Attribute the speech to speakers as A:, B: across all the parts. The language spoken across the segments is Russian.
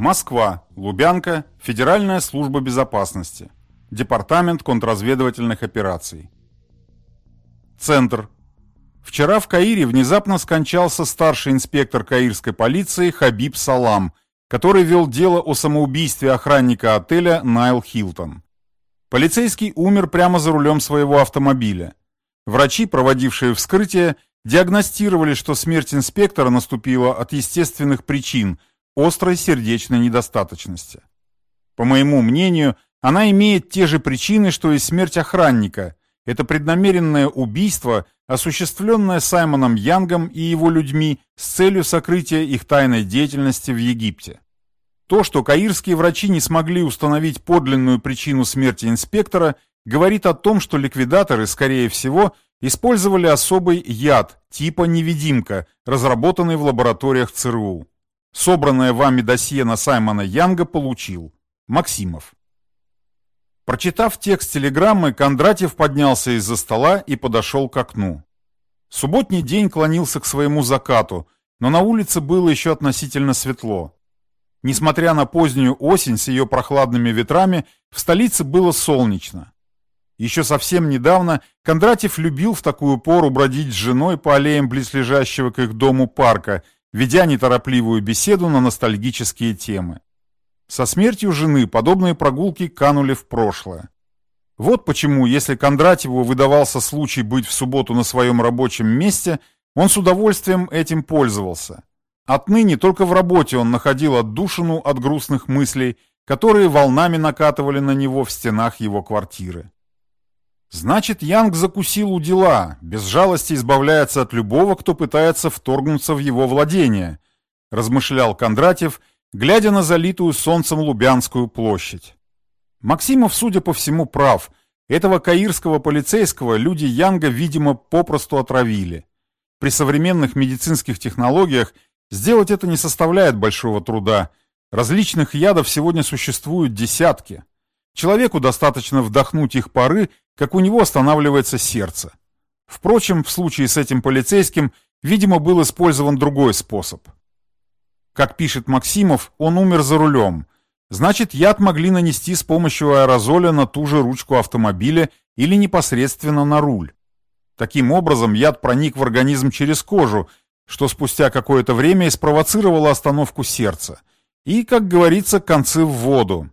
A: Москва, Лубянка, Федеральная служба безопасности, Департамент контрразведывательных операций. Центр. Вчера в Каире внезапно скончался старший инспектор каирской полиции Хабиб Салам, который вел дело о самоубийстве охранника отеля Найл Хилтон. Полицейский умер прямо за рулем своего автомобиля. Врачи, проводившие вскрытие, диагностировали, что смерть инспектора наступила от естественных причин – острой сердечной недостаточности. По моему мнению, она имеет те же причины, что и смерть охранника. Это преднамеренное убийство, осуществленное Саймоном Янгом и его людьми с целью сокрытия их тайной деятельности в Египте. То, что каирские врачи не смогли установить подлинную причину смерти инспектора, говорит о том, что ликвидаторы, скорее всего, использовали особый яд типа невидимка, разработанный в лабораториях ЦРУ. Собранное вами досье на Саймона Янга получил. Максимов. Прочитав текст телеграммы, Кондратьев поднялся из-за стола и подошел к окну. Субботний день клонился к своему закату, но на улице было еще относительно светло. Несмотря на позднюю осень с ее прохладными ветрами, в столице было солнечно. Еще совсем недавно Кондратьев любил в такую пору бродить с женой по аллеям близлежащего к их дому парка – ведя неторопливую беседу на ностальгические темы. Со смертью жены подобные прогулки канули в прошлое. Вот почему, если Кондратьеву выдавался случай быть в субботу на своем рабочем месте, он с удовольствием этим пользовался. Отныне только в работе он находил отдушину от грустных мыслей, которые волнами накатывали на него в стенах его квартиры. Значит, Янг закусил у дела, без жалости избавляется от любого, кто пытается вторгнуться в его владение, размышлял Кондратьев, глядя на залитую солнцем Лубянскую площадь. Максимов, судя по всему, прав. Этого каирского полицейского люди Янга, видимо, попросту отравили. При современных медицинских технологиях сделать это не составляет большого труда. Различных ядов сегодня существуют десятки. Человеку достаточно вдохнуть их пары, как у него останавливается сердце. Впрочем, в случае с этим полицейским, видимо, был использован другой способ. Как пишет Максимов, он умер за рулем. Значит, яд могли нанести с помощью аэрозоля на ту же ручку автомобиля или непосредственно на руль. Таким образом, яд проник в организм через кожу, что спустя какое-то время и спровоцировало остановку сердца. И, как говорится, концы в воду.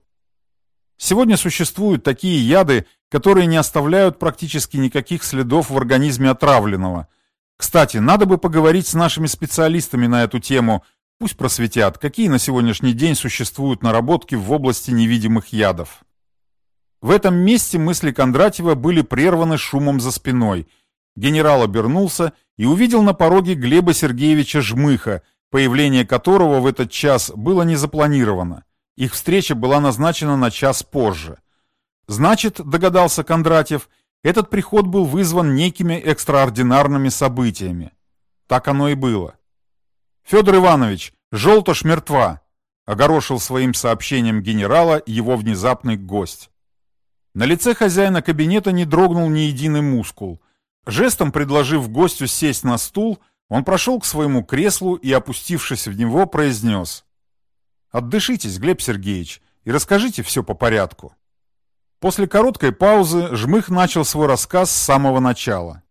A: Сегодня существуют такие яды, которые не оставляют практически никаких следов в организме отравленного. Кстати, надо бы поговорить с нашими специалистами на эту тему, пусть просветят, какие на сегодняшний день существуют наработки в области невидимых ядов. В этом месте мысли Кондратьева были прерваны шумом за спиной. Генерал обернулся и увидел на пороге Глеба Сергеевича Жмыха, появление которого в этот час было не запланировано. Их встреча была назначена на час позже. Значит, догадался Кондратьев, этот приход был вызван некими экстраординарными событиями. Так оно и было. Федор Иванович, желтош мертва, огорошил своим сообщением генерала его внезапный гость. На лице хозяина кабинета не дрогнул ни единый мускул. Жестом предложив гостю сесть на стул, он прошел к своему креслу и, опустившись в него, произнес. Отдышитесь, Глеб Сергеевич, и расскажите все по порядку. После короткой паузы Жмых начал свой рассказ с самого начала.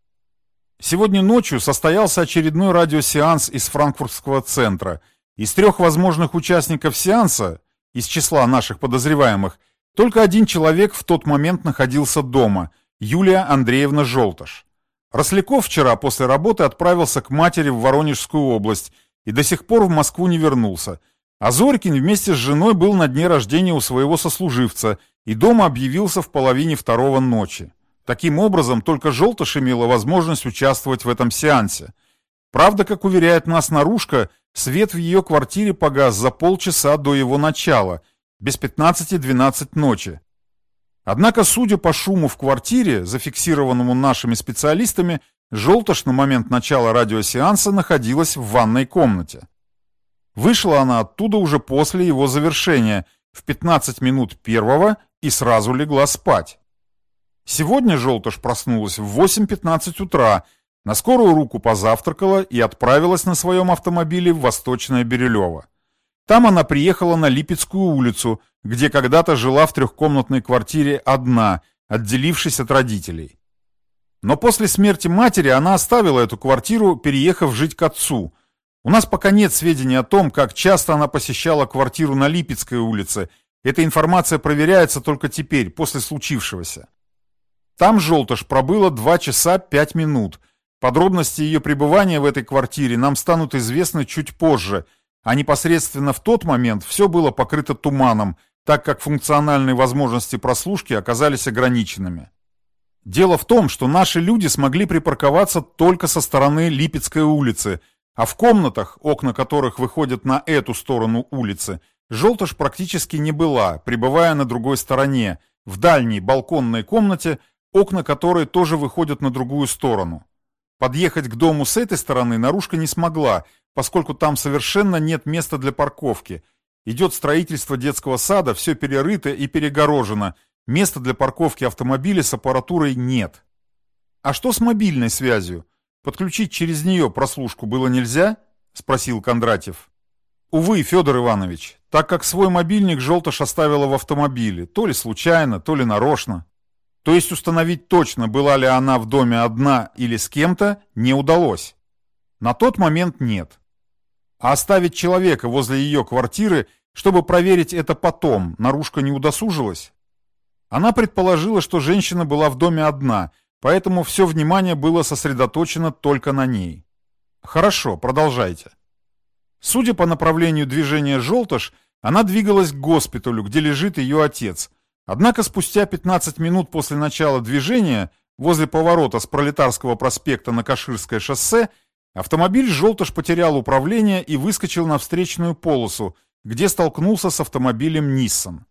A: Сегодня ночью состоялся очередной радиосеанс из франкфуртского центра. Из трех возможных участников сеанса, из числа наших подозреваемых, только один человек в тот момент находился дома – Юлия Андреевна Желтыш. Росляков вчера после работы отправился к матери в Воронежскую область и до сих пор в Москву не вернулся – а Зорькин вместе с женой был на дне рождения у своего сослуживца и дома объявился в половине второго ночи. Таким образом, только Желтыш имела возможность участвовать в этом сеансе. Правда, как уверяет нас наружка, свет в ее квартире погас за полчаса до его начала, без 15-12 ночи. Однако, судя по шуму в квартире, зафиксированному нашими специалистами, Желтыш на момент начала радиосеанса находилась в ванной комнате. Вышла она оттуда уже после его завершения, в 15 минут первого, и сразу легла спать. Сегодня Желтыш проснулась в 8.15 утра, на скорую руку позавтракала и отправилась на своем автомобиле в Восточное Бирюлево. Там она приехала на Липецкую улицу, где когда-то жила в трехкомнатной квартире одна, отделившись от родителей. Но после смерти матери она оставила эту квартиру, переехав жить к отцу. У нас пока нет сведений о том, как часто она посещала квартиру на Липецкой улице. Эта информация проверяется только теперь, после случившегося. Там Желтыш пробыла 2 часа 5 минут. Подробности ее пребывания в этой квартире нам станут известны чуть позже, а непосредственно в тот момент все было покрыто туманом, так как функциональные возможности прослушки оказались ограниченными. Дело в том, что наши люди смогли припарковаться только со стороны Липецкой улицы, а в комнатах, окна которых выходят на эту сторону улицы, Желтыш практически не была, пребывая на другой стороне, в дальней балконной комнате, окна которой тоже выходят на другую сторону. Подъехать к дому с этой стороны наружка не смогла, поскольку там совершенно нет места для парковки. Идет строительство детского сада, все перерыто и перегорожено. Места для парковки автомобиля с аппаратурой нет. А что с мобильной связью? Подключить через нее прослушку было нельзя? Спросил Кондратьев. Увы, Федор Иванович, так как свой мобильник Желтыш оставила в автомобиле, то ли случайно, то ли нарочно. То есть установить точно, была ли она в доме одна или с кем-то, не удалось. На тот момент нет. А оставить человека возле ее квартиры, чтобы проверить это потом, наружка не удосужилась? Она предположила, что женщина была в доме одна, поэтому все внимание было сосредоточено только на ней. Хорошо, продолжайте. Судя по направлению движения «Желтыш», она двигалась к госпиталю, где лежит ее отец – Однако спустя 15 минут после начала движения, возле поворота с Пролетарского проспекта на Каширское шоссе, автомобиль «Желтыш» потерял управление и выскочил на встречную полосу, где столкнулся с автомобилем «Ниссан».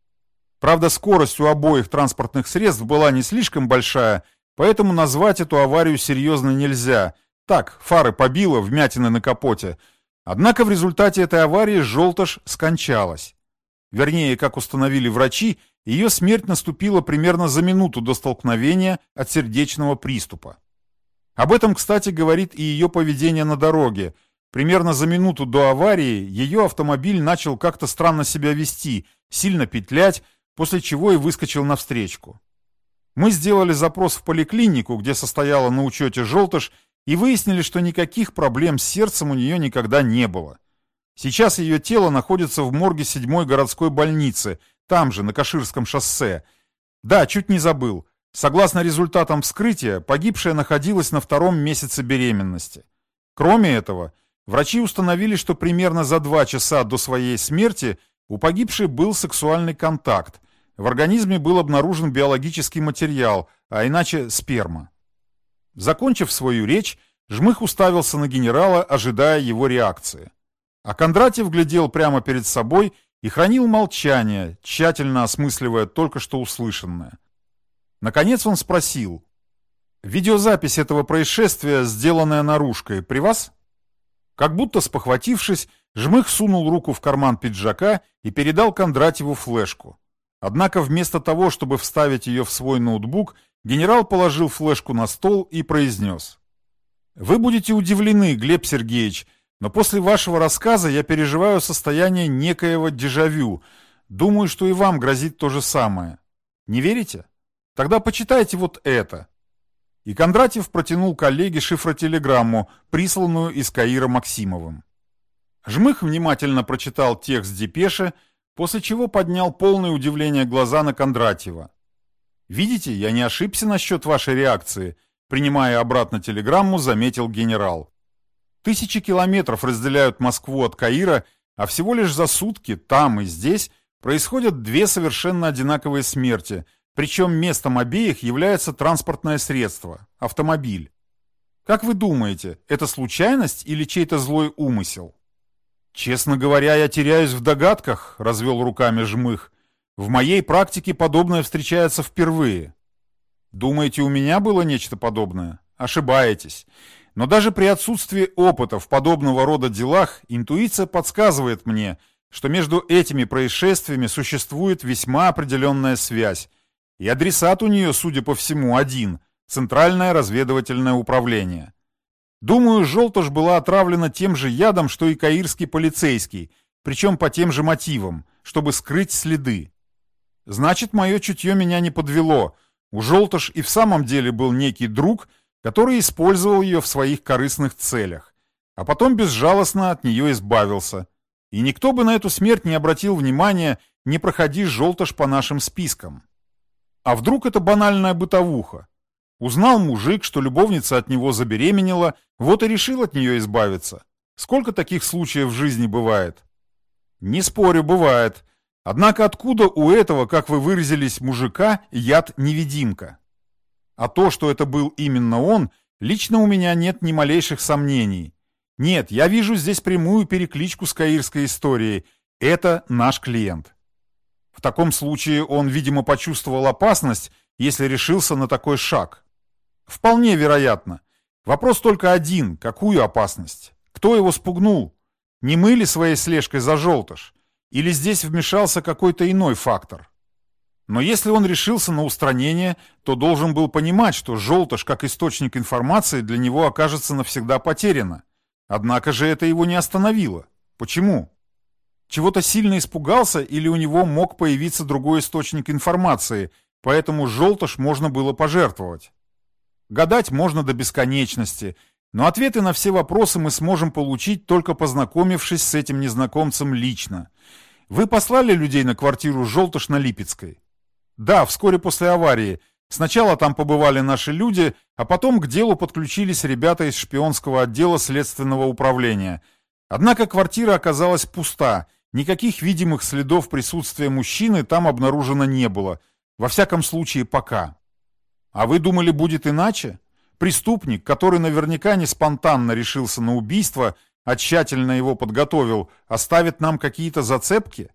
A: Правда, скорость у обоих транспортных средств была не слишком большая, поэтому назвать эту аварию серьезно нельзя. Так, фары побило, вмятины на капоте. Однако в результате этой аварии «Желтыш» скончалась. Вернее, как установили врачи, ее смерть наступила примерно за минуту до столкновения от сердечного приступа. Об этом, кстати, говорит и ее поведение на дороге. Примерно за минуту до аварии ее автомобиль начал как-то странно себя вести, сильно петлять, после чего и выскочил навстречку. Мы сделали запрос в поликлинику, где состояла на учете желтыш, и выяснили, что никаких проблем с сердцем у нее никогда не было. Сейчас ее тело находится в морге 7-й городской больницы – там же, на Каширском шоссе. Да, чуть не забыл. Согласно результатам вскрытия, погибшая находилась на втором месяце беременности. Кроме этого, врачи установили, что примерно за два часа до своей смерти у погибшей был сексуальный контакт. В организме был обнаружен биологический материал, а иначе сперма. Закончив свою речь, Жмых уставился на генерала, ожидая его реакции. А Кондратьев глядел прямо перед собой и хранил молчание, тщательно осмысливая только что услышанное. Наконец он спросил. «Видеозапись этого происшествия, сделанная наружкой, при вас?» Как будто спохватившись, Жмых сунул руку в карман пиджака и передал Кондратьеву флешку. Однако вместо того, чтобы вставить ее в свой ноутбук, генерал положил флешку на стол и произнес. «Вы будете удивлены, Глеб Сергеевич, но после вашего рассказа я переживаю состояние некоего дежавю. Думаю, что и вам грозит то же самое. Не верите? Тогда почитайте вот это». И Кондратьев протянул коллеге шифротелеграмму, присланную из Каира Максимовым. Жмых внимательно прочитал текст депеши, после чего поднял полное удивление глаза на Кондратьева. «Видите, я не ошибся насчет вашей реакции», принимая обратно телеграмму, заметил генерал. Тысячи километров разделяют Москву от Каира, а всего лишь за сутки там и здесь происходят две совершенно одинаковые смерти, причем местом обеих является транспортное средство – автомобиль. Как вы думаете, это случайность или чей-то злой умысел? Честно говоря, я теряюсь в догадках, развел руками жмых. В моей практике подобное встречается впервые. Думаете, у меня было нечто подобное? Ошибаетесь. Но даже при отсутствии опыта в подобного рода делах интуиция подсказывает мне, что между этими происшествиями существует весьма определенная связь, и адресат у нее, судя по всему, один – Центральное разведывательное управление. Думаю, Желтош была отравлена тем же ядом, что и каирский полицейский, причем по тем же мотивам, чтобы скрыть следы. Значит, мое чутье меня не подвело. У Желтыш и в самом деле был некий друг, который использовал ее в своих корыстных целях, а потом безжалостно от нее избавился. И никто бы на эту смерть не обратил внимания, не проходи Желтыш по нашим спискам. А вдруг это банальная бытовуха? Узнал мужик, что любовница от него забеременела, вот и решил от нее избавиться. Сколько таких случаев в жизни бывает? Не спорю, бывает. Однако откуда у этого, как вы выразились, мужика, яд-невидимка? А то, что это был именно он, лично у меня нет ни малейших сомнений. Нет, я вижу здесь прямую перекличку с каирской историей. Это наш клиент. В таком случае он, видимо, почувствовал опасность, если решился на такой шаг. Вполне вероятно. Вопрос только один. Какую опасность? Кто его спугнул? Не мы ли своей слежкой за желтыш? Или здесь вмешался какой-то иной фактор? Но если он решился на устранение, то должен был понимать, что желтыш как источник информации для него окажется навсегда потеряно. Однако же это его не остановило. Почему? Чего-то сильно испугался или у него мог появиться другой источник информации, поэтому желтыш можно было пожертвовать. Гадать можно до бесконечности, но ответы на все вопросы мы сможем получить, только познакомившись с этим незнакомцем лично. Вы послали людей на квартиру Желтыш на Липецкой? Да, вскоре после аварии. Сначала там побывали наши люди, а потом к делу подключились ребята из шпионского отдела следственного управления. Однако квартира оказалась пуста, никаких видимых следов присутствия мужчины там обнаружено не было. Во всяком случае, пока. А вы думали, будет иначе? Преступник, который наверняка не спонтанно решился на убийство, а тщательно его подготовил, оставит нам какие-то зацепки?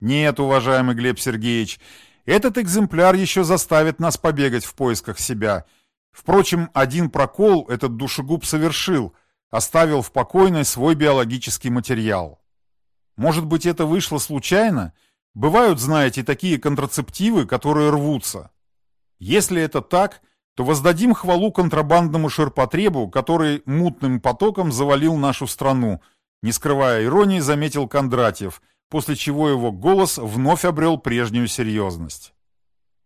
A: Нет, уважаемый Глеб Сергеевич, этот экземпляр еще заставит нас побегать в поисках себя. Впрочем, один прокол этот душегуб совершил, оставил в покойной свой биологический материал. Может быть, это вышло случайно? Бывают, знаете, такие контрацептивы, которые рвутся. Если это так, то воздадим хвалу контрабандному ширпотребу, который мутным потоком завалил нашу страну, не скрывая иронии, заметил Кондратьев, после чего его голос вновь обрел прежнюю серьезность.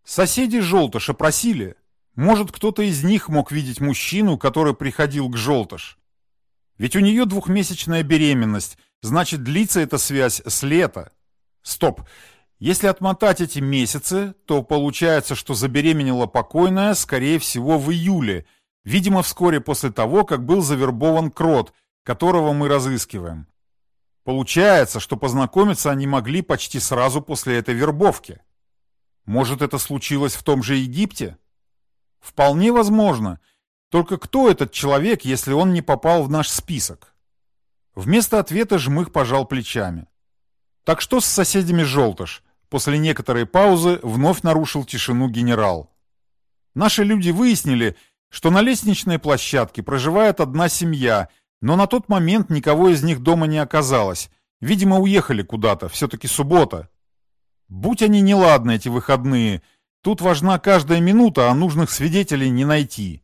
A: Соседи Желтыша просили. Может, кто-то из них мог видеть мужчину, который приходил к Желтыш. Ведь у нее двухмесячная беременность, значит, длится эта связь с лета. Стоп, если отмотать эти месяцы, то получается, что забеременела покойная, скорее всего, в июле, видимо, вскоре после того, как был завербован Крот, которого мы разыскиваем. Получается, что познакомиться они могли почти сразу после этой вербовки. Может, это случилось в том же Египте? Вполне возможно. Только кто этот человек, если он не попал в наш список? Вместо ответа Жмых пожал плечами. Так что с соседями Желтыш? После некоторой паузы вновь нарушил тишину генерал. Наши люди выяснили, что на лестничной площадке проживает одна семья, но на тот момент никого из них дома не оказалось. Видимо, уехали куда-то, все-таки суббота. Будь они неладны, эти выходные, тут важна каждая минута, а нужных свидетелей не найти.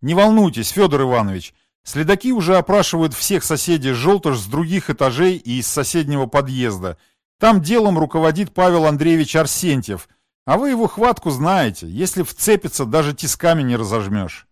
A: Не волнуйтесь, Федор Иванович, следаки уже опрашивают всех соседей Желтыш с других этажей и из соседнего подъезда – там делом руководит Павел Андреевич Арсентьев, а вы его хватку знаете, если вцепится, даже тисками не разожмешь.